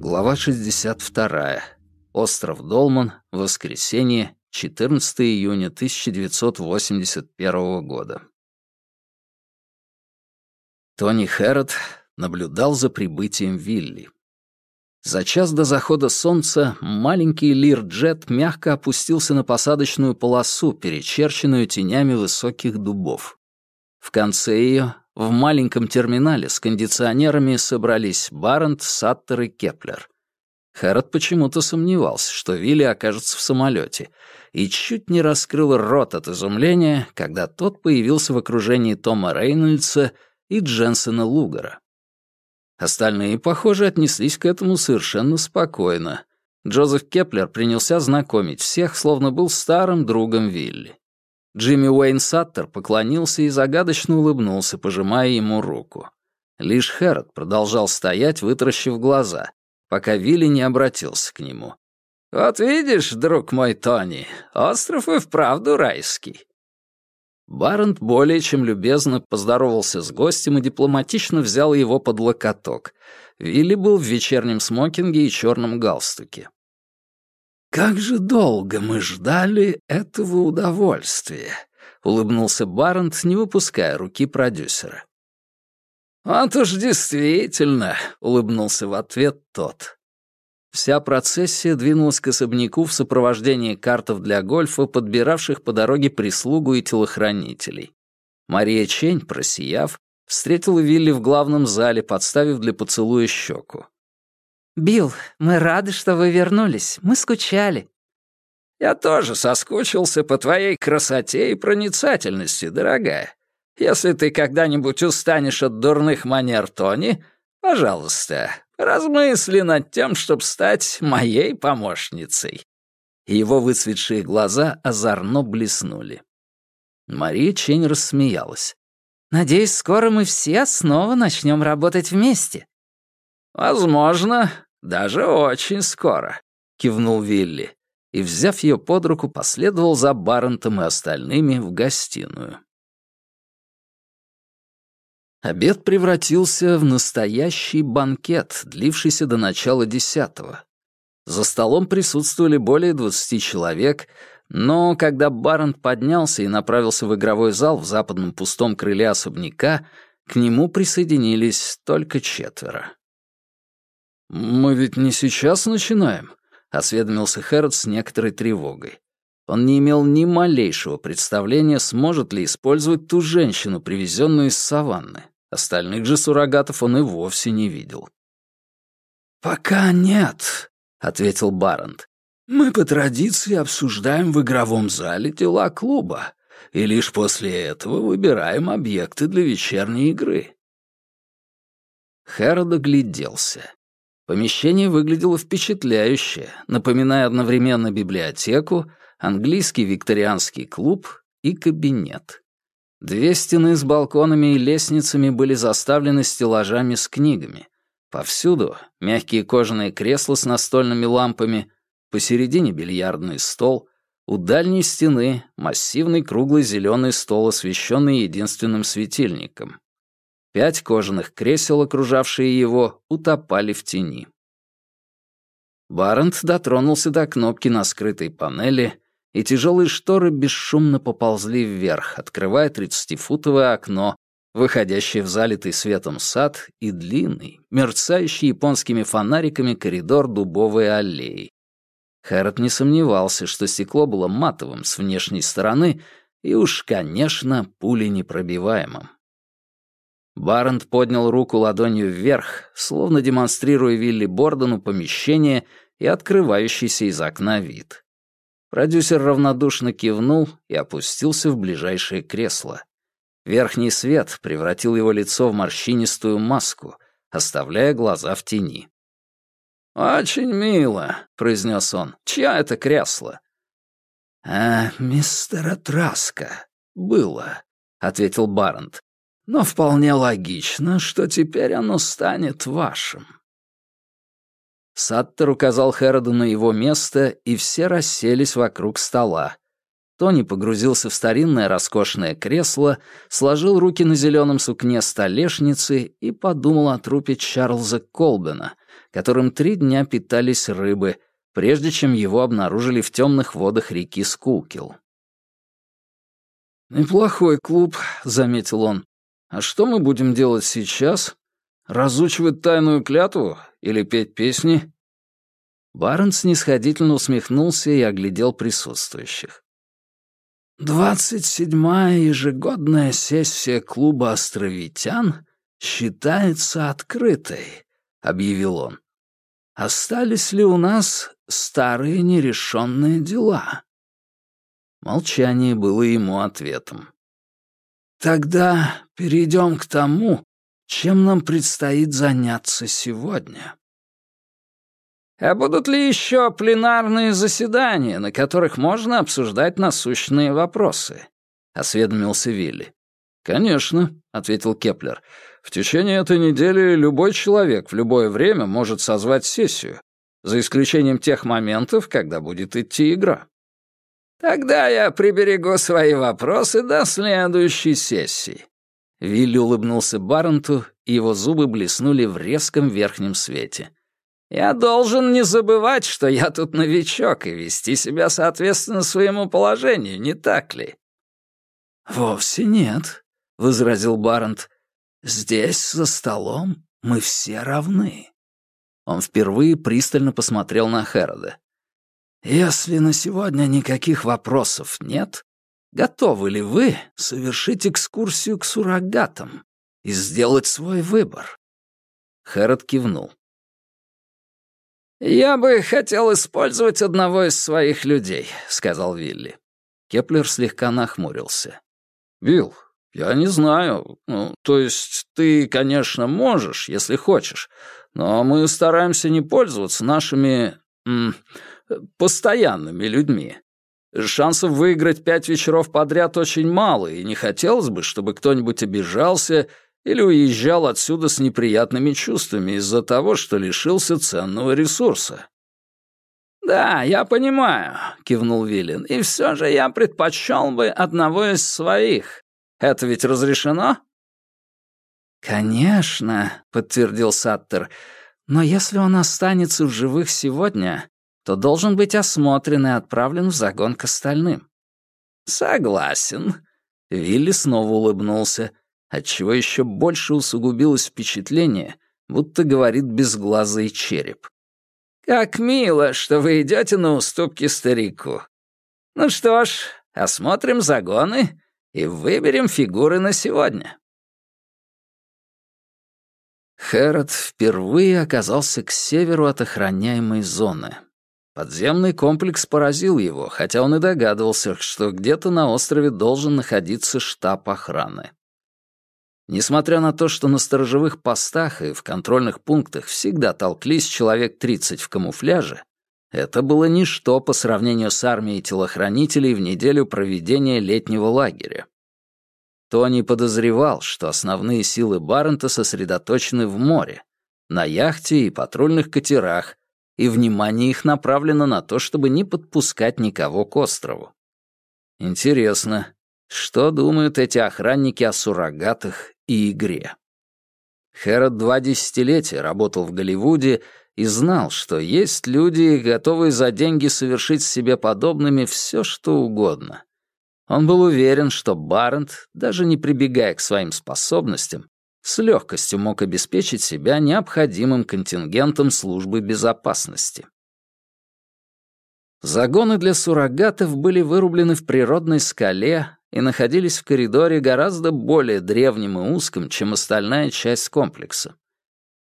Глава 62. Остров Долман. Воскресенье. 14 июня 1981 года. Тони Хэррот наблюдал за прибытием Вилли. За час до захода солнца маленький Лир-джет мягко опустился на посадочную полосу, перечерченную тенями высоких дубов. В конце ее, в маленьком терминале с кондиционерами собрались Барент, Саттер и Кеплер. Хэрод почему-то сомневался, что Вилли окажется в самолете, и чуть не раскрыл рот от изумления, когда тот появился в окружении Тома Рейнольдса и Дженсена Лугара. Остальные, похоже, отнеслись к этому совершенно спокойно. Джозеф Кеплер принялся знакомить всех, словно был старым другом Вилли. Джимми Уэйн Саттер поклонился и загадочно улыбнулся, пожимая ему руку. Лишь Хэрот продолжал стоять, вытаращив глаза, пока Вилли не обратился к нему. «Вот видишь, друг мой Тони, остров и вправду райский». Барент более чем любезно поздоровался с гостем и дипломатично взял его под локоток. Вилли был в вечернем смокинге и черном галстуке. «Как же долго мы ждали этого удовольствия!» — улыбнулся Барент, не выпуская руки продюсера. «Вот уж действительно», — улыбнулся в ответ тот. Вся процессия двинулась к особняку в сопровождении картов для гольфа, подбиравших по дороге прислугу и телохранителей. Мария Чень, просияв, встретила Вилли в главном зале, подставив для поцелуя щеку. «Билл, мы рады, что вы вернулись. Мы скучали». «Я тоже соскучился по твоей красоте и проницательности, дорогая. Если ты когда-нибудь устанешь от дурных манер Тони, пожалуйста, размысли над тем, чтобы стать моей помощницей». Его выцветшие глаза озорно блеснули. Мария Чень рассмеялась. «Надеюсь, скоро мы все снова начнем работать вместе». «Возможно, даже очень скоро», — кивнул Вилли и, взяв ее под руку, последовал за Баррентом и остальными в гостиную. Обед превратился в настоящий банкет, длившийся до начала десятого. За столом присутствовали более двадцати человек, но когда Барент поднялся и направился в игровой зал в западном пустом крыле особняка, к нему присоединились только четверо. «Мы ведь не сейчас начинаем», — осведомился Хэрот с некоторой тревогой. Он не имел ни малейшего представления, сможет ли использовать ту женщину, привезенную из саванны. Остальных же суррогатов он и вовсе не видел. «Пока нет», — ответил Барант. «Мы по традиции обсуждаем в игровом зале дела клуба, и лишь после этого выбираем объекты для вечерней игры». Хэрод огляделся. Помещение выглядело впечатляюще, напоминая одновременно библиотеку, английский викторианский клуб и кабинет. Две стены с балконами и лестницами были заставлены стеллажами с книгами. Повсюду мягкие кожаные кресла с настольными лампами, посередине бильярдный стол, у дальней стены массивный круглый зеленый стол, освещенный единственным светильником. Пять кожаных кресел, окружавшие его, утопали в тени. Барент дотронулся до кнопки на скрытой панели, и тяжелые шторы бесшумно поползли вверх, открывая тридцатифутовое окно, выходящее в залитый светом сад и длинный, мерцающий японскими фонариками коридор дубовой аллеи. Хэрот не сомневался, что стекло было матовым с внешней стороны и уж, конечно, пуленепробиваемым. Барент поднял руку ладонью вверх, словно демонстрируя Вилли Бордону помещение и открывающийся из окна вид. Продюсер равнодушно кивнул и опустился в ближайшее кресло. Верхний свет превратил его лицо в морщинистую маску, оставляя глаза в тени. «Очень мило», — произнес он. «Чья это кресло?» «А, мистера Траска. Было», — ответил Барент. «Но вполне логично, что теперь оно станет вашим». Саттер указал Хэроду на его место, и все расселись вокруг стола. Тони погрузился в старинное роскошное кресло, сложил руки на зеленом сукне столешницы и подумал о трупе Чарльза Колбена, которым три дня питались рыбы, прежде чем его обнаружили в темных водах реки Скулкил. «Неплохой клуб», — заметил он. «А что мы будем делать сейчас? Разучивать тайную клятву или петь песни?» Барон снисходительно усмехнулся и оглядел присутствующих. «Двадцать седьмая ежегодная сессия клуба островитян считается открытой», — объявил он. «Остались ли у нас старые нерешенные дела?» Молчание было ему ответом. «Тогда перейдем к тому, чем нам предстоит заняться сегодня». А будут ли еще пленарные заседания, на которых можно обсуждать насущные вопросы?» — осведомился Вилли. «Конечно», — ответил Кеплер. «В течение этой недели любой человек в любое время может созвать сессию, за исключением тех моментов, когда будет идти игра». «Тогда я приберегу свои вопросы до следующей сессии». Вилли улыбнулся Барренту, и его зубы блеснули в резком верхнем свете. Я должен не забывать, что я тут новичок, и вести себя соответственно своему положению, не так ли?» «Вовсе нет», — возразил Барент. «Здесь, за столом, мы все равны». Он впервые пристально посмотрел на Хэрода. «Если на сегодня никаких вопросов нет, готовы ли вы совершить экскурсию к суррогатам и сделать свой выбор?» Хэрод кивнул. «Я бы хотел использовать одного из своих людей», — сказал Вилли. Кеплер слегка нахмурился. «Билл, я не знаю. Ну, то есть ты, конечно, можешь, если хочешь, но мы стараемся не пользоваться нашими... постоянными людьми. Шансов выиграть пять вечеров подряд очень мало, и не хотелось бы, чтобы кто-нибудь обижался или уезжал отсюда с неприятными чувствами из-за того, что лишился ценного ресурса. «Да, я понимаю», — кивнул Виллин, «и все же я предпочел бы одного из своих. Это ведь разрешено?» «Конечно», — подтвердил Саттер, «но если он останется в живых сегодня, то должен быть осмотрен и отправлен в загон к остальным». «Согласен», — Вилли снова улыбнулся отчего еще больше усугубилось впечатление, будто говорит безглазый череп. «Как мило, что вы идете на уступки старику. Ну что ж, осмотрим загоны и выберем фигуры на сегодня». Хэрот впервые оказался к северу от охраняемой зоны. Подземный комплекс поразил его, хотя он и догадывался, что где-то на острове должен находиться штаб охраны. Несмотря на то, что на сторожевых постах и в контрольных пунктах всегда толклись человек 30 в камуфляже, это было ничто по сравнению с армией телохранителей в неделю проведения летнего лагеря. Тони подозревал, что основные силы Баррента сосредоточены в море, на яхте и патрульных катерах, и внимание их направлено на то, чтобы не подпускать никого к острову. Интересно, что думают эти охранники о суррогатах и игре. Хэрот два десятилетия работал в Голливуде и знал, что есть люди, готовые за деньги совершить себе подобными все, что угодно. Он был уверен, что Барент, даже не прибегая к своим способностям, с легкостью мог обеспечить себя необходимым контингентом службы безопасности. Загоны для суррогатов были вырублены в природной скале и находились в коридоре гораздо более древнем и узком, чем остальная часть комплекса.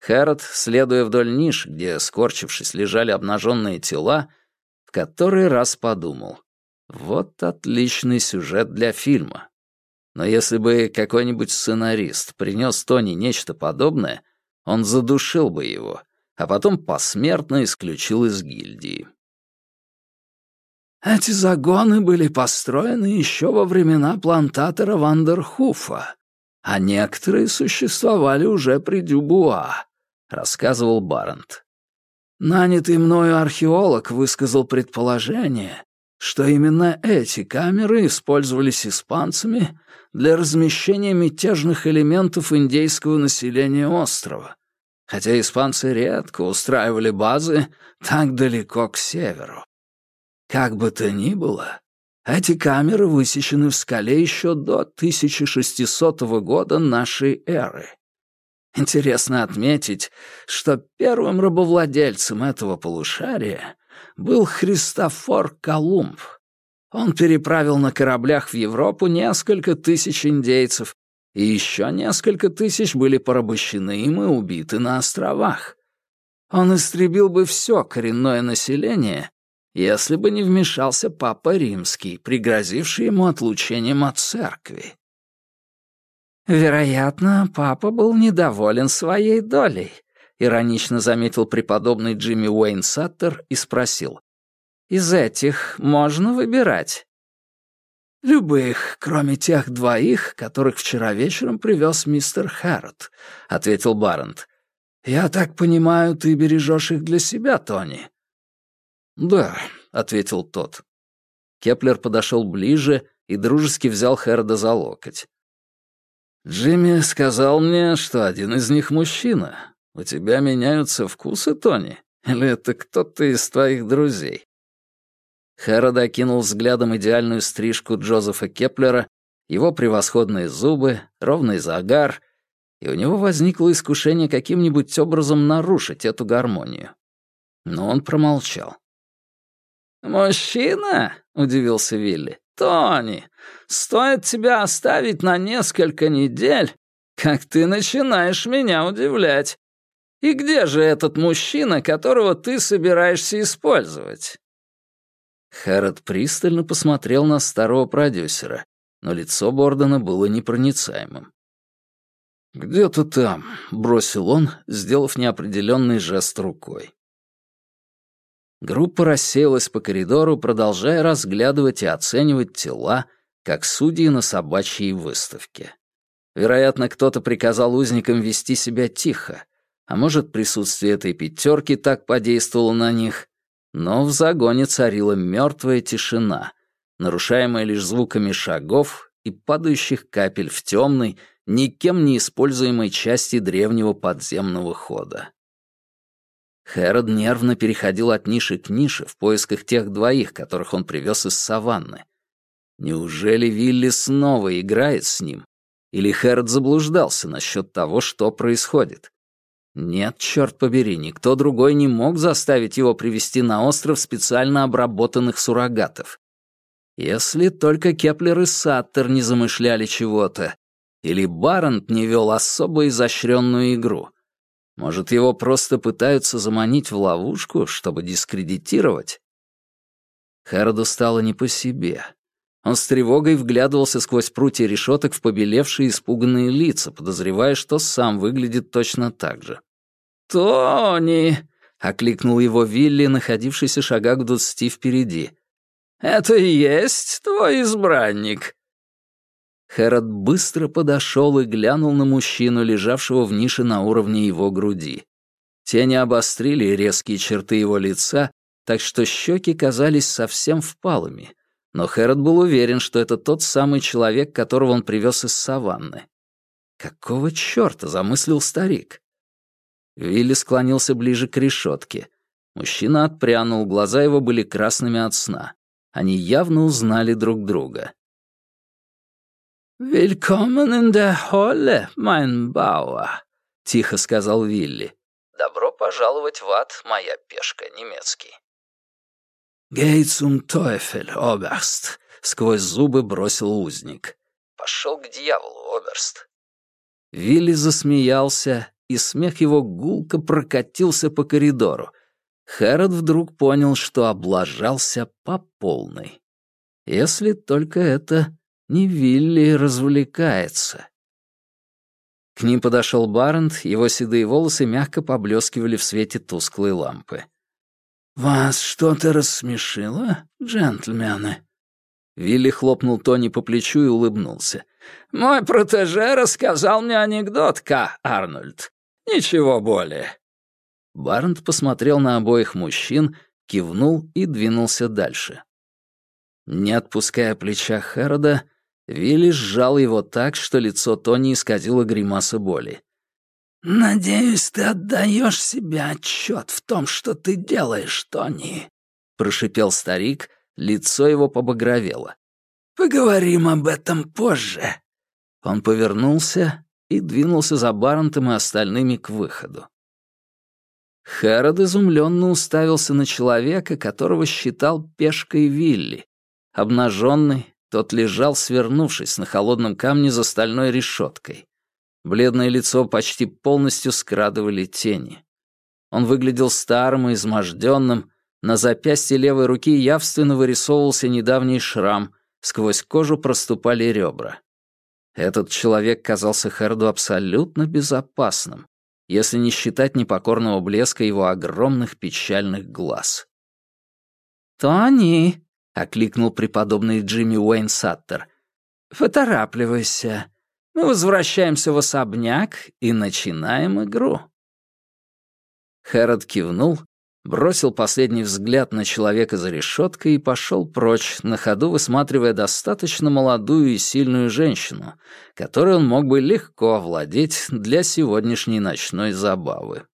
Хэрот, следуя вдоль ниш, где, скорчившись, лежали обнаженные тела, в который раз подумал, вот отличный сюжет для фильма. Но если бы какой-нибудь сценарист принес Тони нечто подобное, он задушил бы его, а потом посмертно исключил из гильдии. Эти загоны были построены еще во времена плантатора Вандерхуфа, а некоторые существовали уже при Дюбуа, рассказывал Барент. Нанятый мною археолог высказал предположение, что именно эти камеры использовались испанцами для размещения мятежных элементов индейского населения острова, хотя испанцы редко устраивали базы так далеко к северу. Как бы то ни было, эти камеры высечены в скале еще до 1600 года нашей эры. Интересно отметить, что первым рабовладельцем этого полушария был Христофор Колумб. Он переправил на кораблях в Европу несколько тысяч индейцев, и еще несколько тысяч были порабощены им и убиты на островах. Он истребил бы все коренное население, если бы не вмешался Папа Римский, пригрозивший ему отлучением от церкви. «Вероятно, папа был недоволен своей долей», — иронично заметил преподобный Джимми Уэйн Саттер и спросил. «Из этих можно выбирать?» «Любых, кроме тех двоих, которых вчера вечером привез мистер Хэрод», — ответил Баррент. «Я так понимаю, ты бережешь их для себя, Тони?» «Да», — ответил тот. Кеплер подошел ближе и дружески взял Хэрода за локоть. «Джимми сказал мне, что один из них мужчина. У тебя меняются вкусы, Тони? Или это кто-то из твоих друзей?» Хэррод окинул взглядом идеальную стрижку Джозефа Кеплера, его превосходные зубы, ровный загар, и у него возникло искушение каким-нибудь образом нарушить эту гармонию. Но он промолчал. «Мужчина?» — удивился Вилли. «Тони, стоит тебя оставить на несколько недель, как ты начинаешь меня удивлять. И где же этот мужчина, которого ты собираешься использовать?» Хэрот пристально посмотрел на старого продюсера, но лицо Бордона было непроницаемым. «Где-то там», — бросил он, сделав неопределенный жест рукой. Группа рассеялась по коридору, продолжая разглядывать и оценивать тела, как судьи на собачьей выставке. Вероятно, кто-то приказал узникам вести себя тихо, а может, присутствие этой пятерки так подействовало на них. Но в загоне царила мертвая тишина, нарушаемая лишь звуками шагов и падающих капель в темной, никем не используемой части древнего подземного хода. Хэрод нервно переходил от ниши к нише в поисках тех двоих, которых он привез из саванны. Неужели Вилли снова играет с ним? Или Хэрод заблуждался насчет того, что происходит? Нет, черт побери, никто другой не мог заставить его привезти на остров специально обработанных суррогатов. Если только Кеплер и Саттер не замышляли чего-то, или Барант не вел особо изощренную игру — может, его просто пытаются заманить в ловушку, чтобы дискредитировать? Хэроду стало не по себе. Он с тревогой вглядывался сквозь прутья решеток в побелевшие испуганные лица, подозревая, что сам выглядит точно так же. «Тони!» — окликнул его Вилли, находившийся шагах в двадцати впереди. «Это и есть твой избранник?» Хэрот быстро подошел и глянул на мужчину, лежавшего в нише на уровне его груди. Тени обострили резкие черты его лица, так что щеки казались совсем впалыми. Но Хэрот был уверен, что это тот самый человек, которого он привез из саванны. Какого черта замыслил старик? Вилли склонился ближе к решетке. Мужчина отпрянул, глаза его были красными от сна. Они явно узнали друг друга. «Willkommen in der Holle, mein Bauer», — тихо сказал Вилли. «Добро пожаловать в ад, моя пешка, немецкий». «Geh zum Teufel, Оберст», — сквозь зубы бросил узник. «Пошел к дьяволу, Оберст». Вилли засмеялся, и смех его гулко прокатился по коридору. Хэрот вдруг понял, что облажался по полной. Если только это не Вилли развлекается. К ним подошел Барент, его седые волосы мягко поблескивали в свете тусклой лампы. «Вас что-то рассмешило, джентльмены?» Вилли хлопнул Тони по плечу и улыбнулся. «Мой протеже рассказал мне анекдот, К. Арнольд. Ничего более». Барнт посмотрел на обоих мужчин, кивнул и двинулся дальше. Не отпуская плеча Хэрода, Вилли сжал его так, что лицо Тони исказило гримаса боли. «Надеюсь, ты отдаешь себе отчет в том, что ты делаешь, Тони», — прошипел старик, лицо его побагровело. «Поговорим об этом позже». Он повернулся и двинулся за Баррентом и остальными к выходу. Хэрод изумленно уставился на человека, которого считал пешкой Вилли. Обнаженный, тот лежал, свернувшись на холодном камне за стальной решеткой. Бледное лицо почти полностью скрадывали тени. Он выглядел старым и изможденным, на запястье левой руки явственно вырисовывался недавний шрам, сквозь кожу проступали ребра. Этот человек казался Хэрду абсолютно безопасным, если не считать непокорного блеска его огромных печальных глаз. «Тони!» — окликнул преподобный Джимми Уэйн Саттер. «Поторапливайся. Мы возвращаемся в особняк и начинаем игру». Хэрод кивнул, бросил последний взгляд на человека за решеткой и пошел прочь, на ходу высматривая достаточно молодую и сильную женщину, которой он мог бы легко овладеть для сегодняшней ночной забавы.